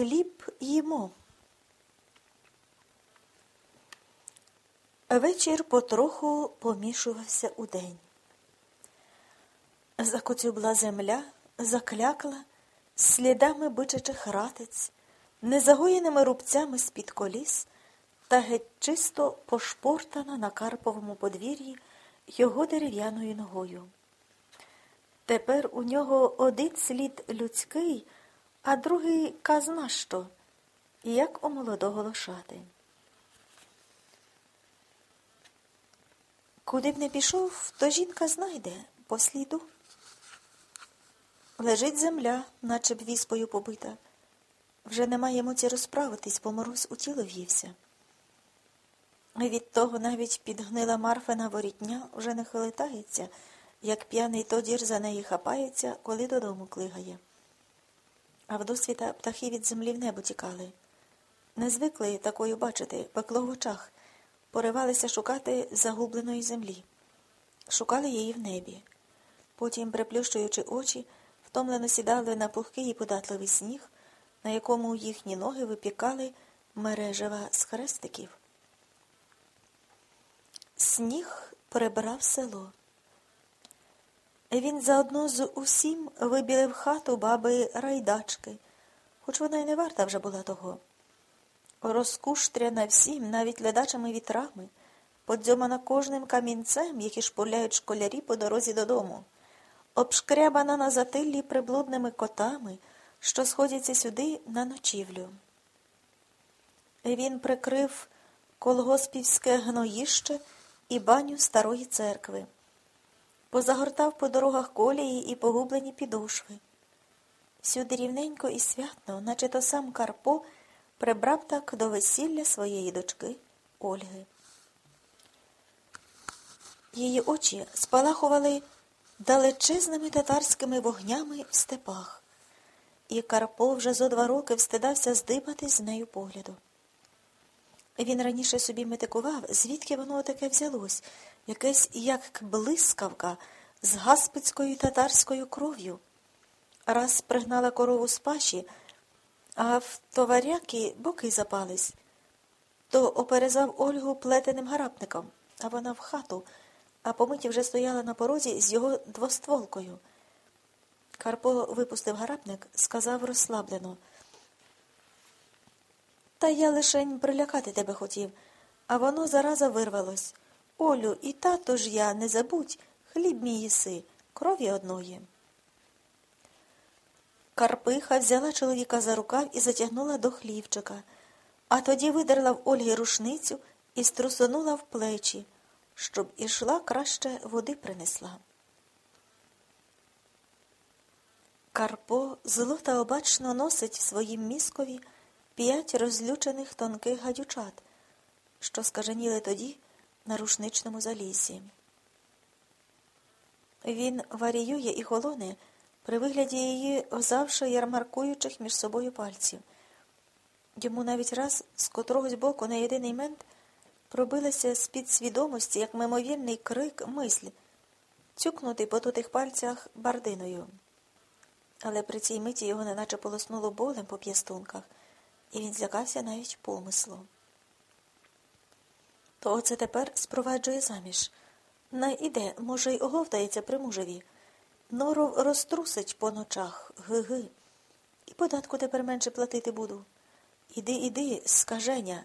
хліб їмо. Вечір потроху помішувався у день. Закоцюбла земля, заклякла слідами бичачих ратиць, незагоєними рубцями з-під коліс та геть чисто пошпортана на Карповому подвір'ї його дерев'яною ногою. Тепер у нього один слід людський, а другий казна що, як у молодого лошати. Куди б не пішов, то жінка знайде по сліду. Лежить земля, наче б віспою побита. Вже немає моці розправитись, бо мороз у тіло в'ївся. Від того навіть підгнила Марфина ворітня вже не хилитається, як п'яний тодір за неї хапається, коли додому клигає. А вдосвіта птахи від землі в небо тікали. Не звикли такою бачити, пекло в очах, поривалися шукати загубленої землі. Шукали її в небі. Потім, приплющуючи очі, втомлено сідали на пухкий і податливий сніг, на якому їхні ноги випікали мережева з хрестиків. Сніг прибрав село. Він заодно з усім вибілив хату баби райдачки, хоч вона й не варта вже була того. Розкуштряна всім, навіть ледачими вітрами, подзьомана кожним камінцем, які шпурляють школярі по дорозі додому, обшкрябана на затиллі приблудними котами, що сходяться сюди на ночівлю. Він прикрив колгоспівське гноїще і баню старої церкви, позагортав по дорогах колії і погублені підошви. Всюди рівненько і святно, наче то сам Карпо прибрав так до весілля своєї дочки Ольги. Її очі спалахували далечезними татарськими вогнями в степах, і Карпо вже зо два роки встидався здибати з нею погляду. Він раніше собі метикував, звідки воно таке взялось, якесь як блискавка з гаспицькою татарською кров'ю. Раз пригнала корову з паші, а в товаряки боки запались, то оперезав Ольгу плетеним гарапником, а вона в хату, а помиті вже стояла на порозі з його двостволкою. Карпо випустив гарапник, сказав розслаблено. Та я лишень прилякати тебе хотів, а воно зараза вирвалось. Олю, і тато ж я, не забудь, хліб мій їси, крові одної. Карпиха взяла чоловіка за рукав і затягнула до хлівчика, а тоді видерла в Ольги рушницю і струсонула в плечі, щоб ішла краще води принесла. Карпо зло та обачно носить в своїм міскові п'ять розлючених тонких гадючат, що скаженіли тоді на рушничному залісі. Він варіює і холоне при вигляді її озавше ярмаркуючих між собою пальців. Йому навіть раз з котрогось боку на єдиний мент пробилася з-під свідомості, як мимовільний крик мисль, цюкнутий по тутих пальцях бардиною. Але при цій миті його неначе полоснуло болем по п'ястунках і він злякався навіть помислу. То оце тепер спроваджує заміж. На іде, може, й оговтається при мужеві. Норов розтрусить по ночах, ги-ги. І податку тепер менше платити буду. Іди, іди, скаженя.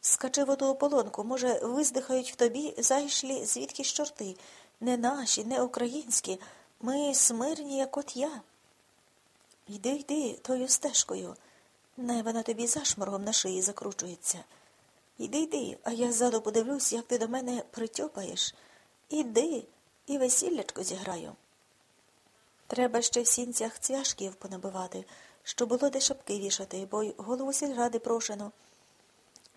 Скачи в оту ополонку, може, виздихають в тобі зайшлі звідки чорти. Не наші, не українські. Ми смирні, як от я. Йди, йди тою стежкою. Не вона тобі зашморгом на шиї закручується. Іди, йди, а я ззаду подивлюсь, як ти до мене притьопаєш. Іди і весіллячко зіграю. Треба ще в сінцях цвяшків понабивати, щоб було де шапки вішати, бо й голову сільради прошено.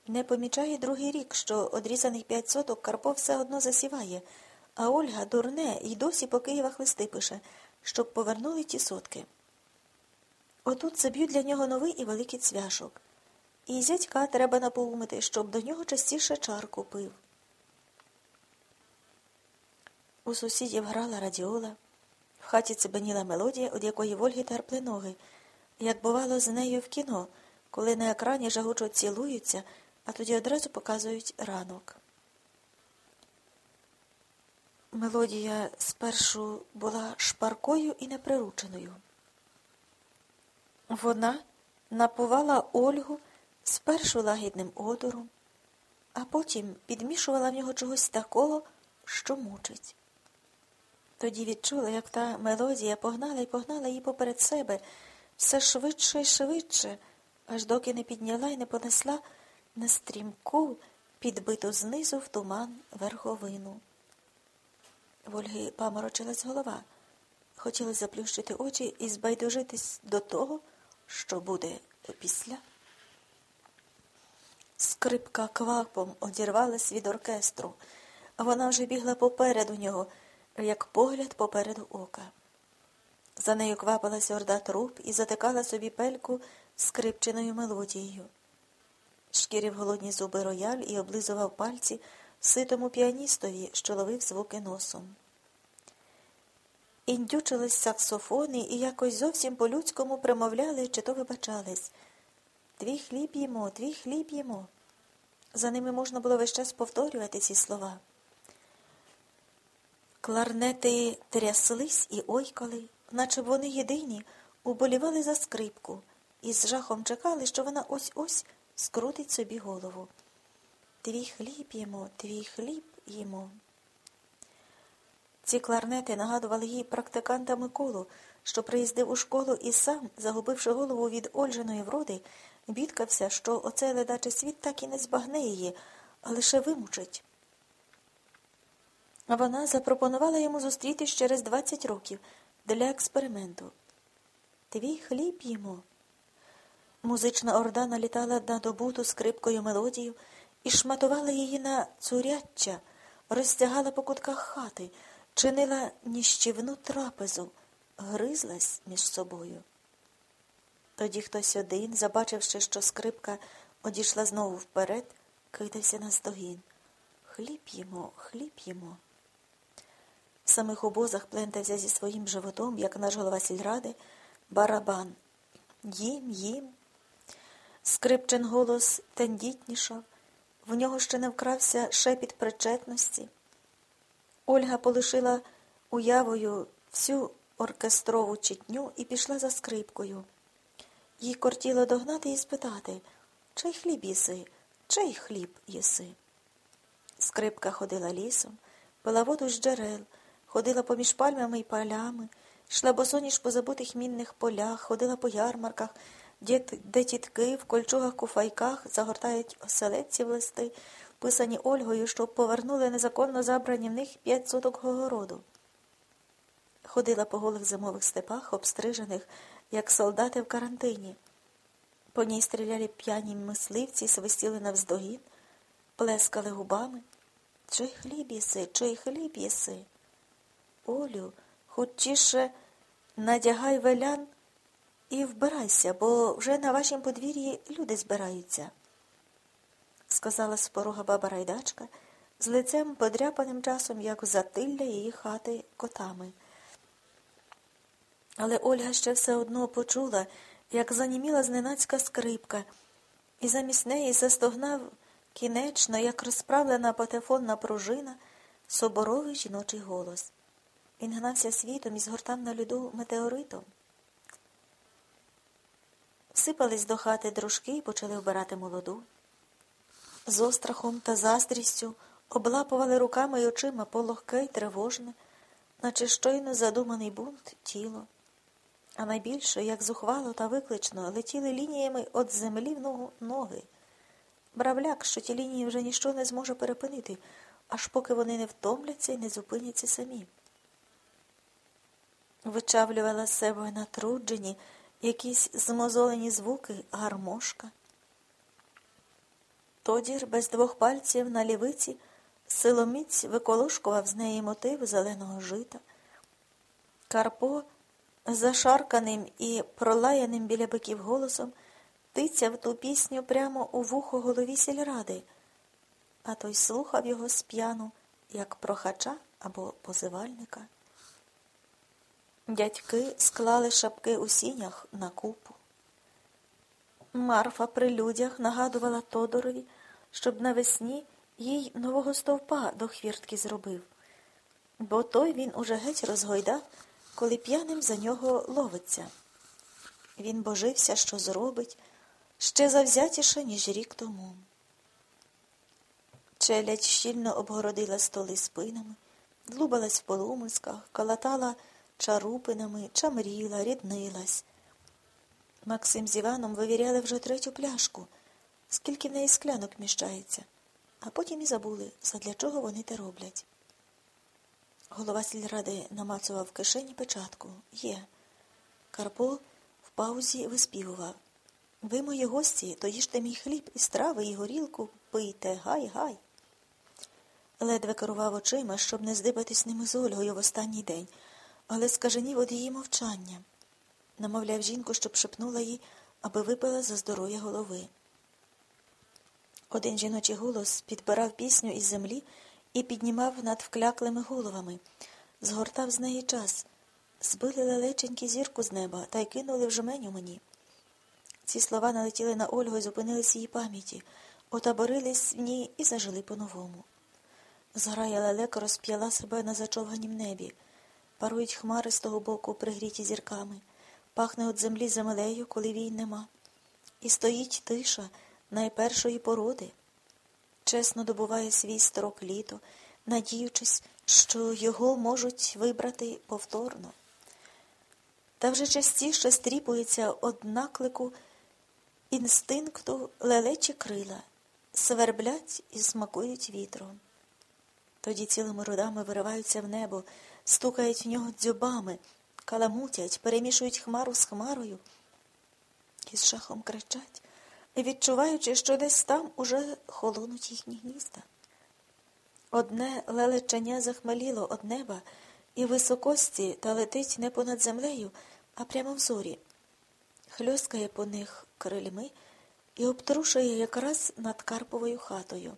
Не помічає другий рік, що одрізаних п'ять соток Карпо все одно засіває, а Ольга дурне й досі по Києвах листи пише, щоб повернули ті сотки. Отут заб'ють для нього новий і великий цвяшок. І зятька треба напоумити, щоб до нього частіше чарку пив. У сусідів грала радіола, в хаті цибеніла мелодія, від якої Вольги терпли ноги, як бувало з нею в кіно, коли на екрані жагучо цілуються, а тоді одразу показують ранок. Мелодія спершу була шпаркою і неприрученою. Вона напувала Ольгу спершу лагідним одором, а потім підмішувала в нього чогось такого, що мучить. Тоді відчула, як та мелодія погнала і погнала її поперед себе все швидше і швидше, аж доки не підняла і не понесла на стрімку, підбиту знизу в туман верховину. В Ольги паморочилась голова. Хотілося заплющити очі і збайдужитись до того, що буде після. Скрипка квапом одірвалась від оркестру, а вона вже бігла попереду нього, як погляд попереду ока. За нею квапилась орда труп і затикала собі пельку скрипченою мелодією. Шкірив голодні зуби рояль і облизував пальці ситому піаністові, що ловив звуки носом. Індючились саксофони і якось зовсім по-людському примовляли чи то вибачались. Твій хліб їмо, твій хліб їмо. За ними можна було весь час повторювати ці слова. Кларнети тряслись і ойкали, наче б вони єдині, уболівали за скрипку і з жахом чекали, що вона ось-ось скрутить собі голову. Твій хліб їмо, твій хліб їмо. Ці кларнети нагадували їй практиканта Миколу, що приїздив у школу і сам, загубивши голову від Ольжиної вроди, бідкався, що оцей ледачий світ так і не збагне її, а лише вимучить. Вона запропонувала йому зустрітись через 20 років для експерименту. Твій хліб їмо. Музична орда налітала на добуту скрипкою мелодію і шматувала її на цуряччя, розтягала по кутках хати, чинила ніщівну трапезу, гризлась між собою. Тоді хтось один, забачивши, що скрипка одійшла знову вперед, кидався на здогін. Хліб їмо, хліб їмо. В самих обозах плентався зі своїм животом, як наш голова сільради, барабан. Їм, їм. Скрипчен голос тендітнішав, в нього ще не вкрався шепіт причетності. Ольга полишила уявою всю оркестрову чітню і пішла за скрипкою. Їй кортіло догнати і спитати, чий хліб єси, чий хліб єси. Скрипка ходила лісом, пила воду з джерел, ходила поміж пальмами і полями, йшла босоніж по забутих мінних полях, ходила по ярмарках, де тітки в кольчугах куфайках загортають оселедці в листи, писані Ольгою, щоб повернули незаконно забрані в них п'ять соток городу. Ходила по голих зимових степах, обстрижених, як солдати в карантині. По ній стріляли п'яні мисливці, свистіли навздогін, плескали губами. Чий хліб єси, чий хліб єси? Олю, хутчіше надягай велян і вбирайся, бо вже на вашім подвір'ї люди збираються, сказала з порога баба райдачка, з лицем подряпаним часом, як затилля її хати котами. Але Ольга ще все одно почула, як заніміла зненацька скрипка, і замість неї застогнав кінечно, як розправлена патефонна пружина, соборовий жіночий голос. Він гнався світом і згортав на льоду метеоритом. Сипались до хати дружки і почали вбирати молоду. З острахом та заздрістю облапували руками й очима пологке й тривожне, наче щойно задуманий бунт тіло а найбільше, як зухвало та виклично, летіли лініями від землі в ногу ноги. Бравляк, що ті лінії вже ніщо не зможе перепинити, аж поки вони не втомляться і не зупиняться самі. Вичавлювала з себе натруджені якісь змозолені звуки гармошка. Тодір без двох пальців на лівиці силоміць виколошкував з неї мотив зеленого жита. Карпо зашарканим і пролаяним біля биків голосом тицяв ту пісню прямо у вухо голові сільради, а той слухав його сп'яну, як прохача або позивальника. Дядьки склали шапки у сінях на купу. Марфа при людях нагадувала Тодорові, щоб навесні їй нового стовпа до хвіртки зробив, бо той він уже геть розгойдав, коли п'яним за нього ловиться. Він божився, що зробить, ще завзятіше, ніж рік тому. Челядь щільно обгородила столи спинами, длубалась в полумисках, калатала чарупинами, чамріла, ріднилась. Максим з Іваном вивіряли вже третю пляшку, скільки в неї склянок міщається, а потім і забули, задля чого вони те роблять. Голова сільради намацував в кишені печатку. Є. Карпо в паузі виспівував. Ви, мої гості, то їжте мій хліб і страви, і горілку, пийте, гай, гай. Ледве керував очима, щоб не здибатись ними з Ольгою в останній день, але скаженів від її мовчання. Намовляв жінку, щоб шепнула їй, аби випила за здоров'я голови. Один жіночий голос підбирав пісню із землі і піднімав над вкляклими головами, згортав з неї час, збили лелеченькі зірку з неба та й кинули в жменю мені. Ці слова налетіли на Ольгу і зупинились її пам'яті, отаборились в ній і зажили по-новому. Зграя лелека розп'яла себе на зачовганім небі, парують хмари з того боку, пригріті зірками, пахне от землі землею, коли війн нема. І стоїть тиша найпершої породи. Чесно добуває свій строк літо, надіючись, що його можуть вибрати повторно. Та вже частіше стріпується однаклику інстинкту лелечі крила, сверблять і смакують вітром. Тоді цілими родами вириваються в небо, стукають в нього дзьобами, каламутять, перемішують хмару з хмарою і з шахом кричать, відчуваючи, що десь там уже холонуть їхні гнізда. Одне лелечання захмеліло од неба і високості та летить не понад землею, а прямо в зорі, хльоскає по них крильми і обтрушує якраз над Карповою хатою.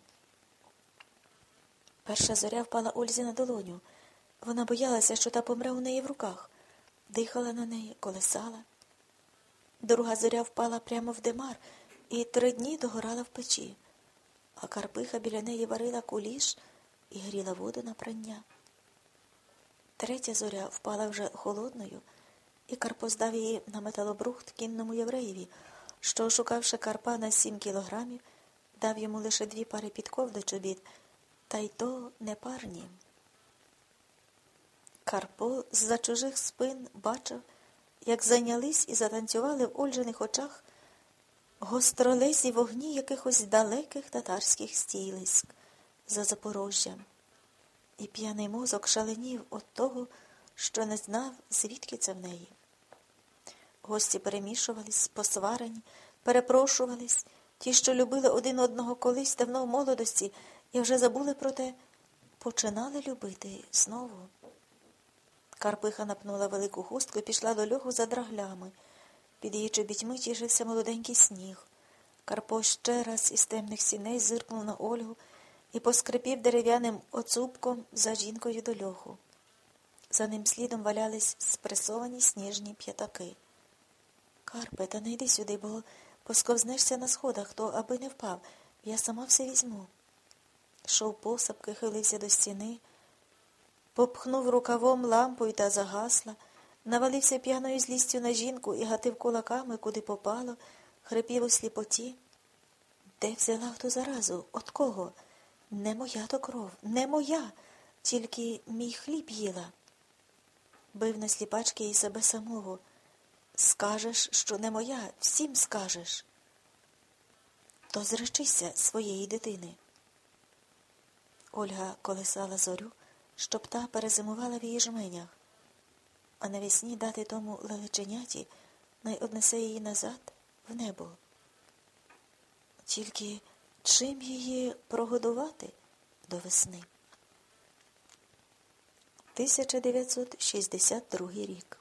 Перша зоря впала Ользі на долоню. Вона боялася, що та помре у неї в руках, дихала на неї, колесала. Друга зоря впала прямо в димар і три дні догорала в печі, а Карпиха біля неї варила куліш і гріла воду на прання. Третя зоря впала вже холодною, і Карпо здав її на металобрухт кінному євреєві, що, шукавши Карпа на сім кілограмів, дав йому лише дві пари підков до чобіт, та й то не парні. Карпо з-за чужих спин бачив, як зайнялись і затанцювали в Ольжених очах гостролезі вогні якихось далеких татарських стілиськ за Запорожжям. І п'яний мозок шаленів від того, що не знав, звідки це в неї. Гості перемішувались, посварені, перепрошувались, ті, що любили один одного колись давно в молодості, і вже забули про те, починали любити знову. Карпиха напнула велику хустку і пішла до льоху за драглями. Під її чобітьми тішився молоденький сніг. Карпо ще раз із темних сіней зиркнув на Ольгу і поскрипів дерев'яним оцупком за жінкою до льоху. За ним слідом валялись спресовані сніжні п'ятаки. Карпе, та не йди сюди, бо посковзнешся на сходах, то аби не впав. Я сама все візьму. Шов посапки, хилився до стіни, попхнув рукавом лампою та загасла, навалився п'яною злістю на жінку і гатив кулаками, куди попало, хрипів у сліпоті. Де взяла хто заразу? От кого? Не моя то кров, не моя, тільки мій хліб їла. Бив на сліпачки і себе самого. Скажеш, що не моя, всім скажеш. То зречися своєї дитини. Ольга колесала зорю, щоб та перезимувала в її жменях, а навесні дати тому лелеченяті най однесе її назад в небо. Тільки чим її прогодувати до весни? 1962 рік